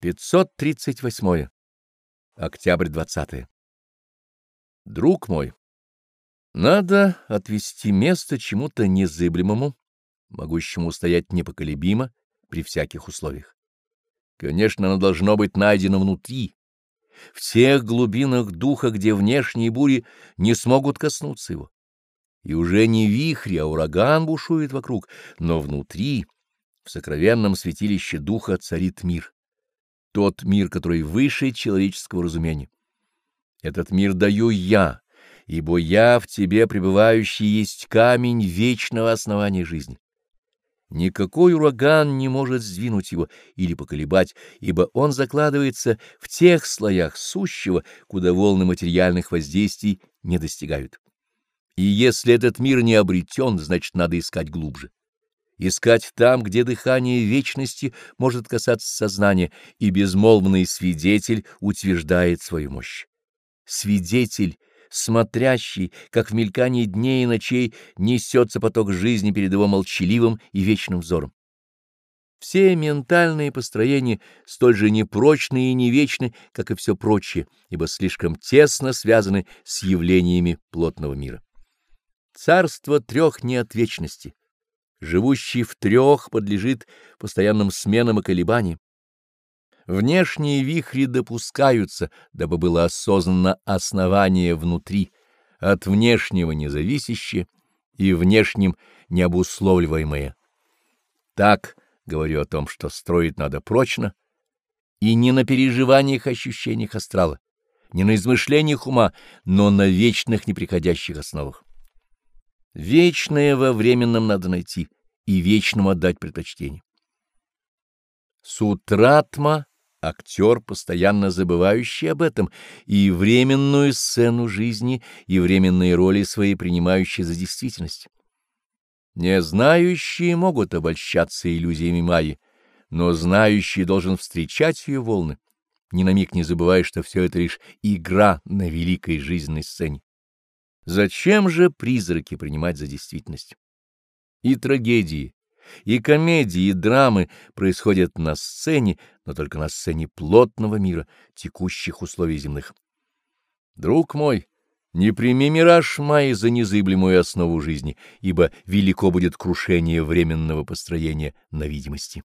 538. Октябрь 20. Друг мой, надо отвести место чему-то незыблемому, могущему стоять непоколебимо при всяких условиях. Конечно, оно должно быть найдено внутри, в тех глубинах духа, где внешние бури не смогут коснуться его. И уже не вихри, а ураган бушует вокруг, но внутри, в сокровенном святилище духа, царит мир. Тот мир, который выше человеческого разумения. Этот мир даю я, ибо я в тебе пребывающий есть камень вечного основания жизни. Никакой ураган не может сдвинуть его или поколебать, ибо он закладывается в тех слоях сущего, куда волны материальных воздействий не достигают. И если этот мир не обретен, значит, надо искать глубже. Искать там, где дыхание вечности может касаться сознания, и безмолвный свидетель утверждает свою мощь. Свидетель смотрящий, как в мелькании дней и ночей несется поток жизни перед его молчаливым и вечным взором. Все ментальные построения столь же непрочны и не вечны, как и все прочее, ибо слишком тесно связаны с явлениями плотного мира. Царство трех неотвечности, живущий в трех, подлежит постоянным сменам и колебаниям. Внешние вихри допускаются, дабы было осознано основание внутри, от внешнего независящее и внешним необусловливаемое. Так говорю о том, что строить надо прочно, и не на переживаниях ощущениях астрала, не на измышлениях ума, но на вечных неприходящих основах. Вечное во временном надо найти и вечному отдать предпочтение. Сутратма актер, постоянно забывающий об этом, и временную сцену жизни, и временные роли свои принимающие за действительность. Не знающие могут обольщаться иллюзиями Майи, но знающий должен встречать ее волны, ни на миг не забывая, что все это лишь игра на великой жизненной сцене. Зачем же призраки принимать за действительность? И трагедии, и комедии, и драмы происходят на сцене, но только на сцене плотного мира, текущих условий земных. Друг мой, не прими мираж Майи за незыблемую основу жизни, ибо велико будет крушение временного построения на видимости.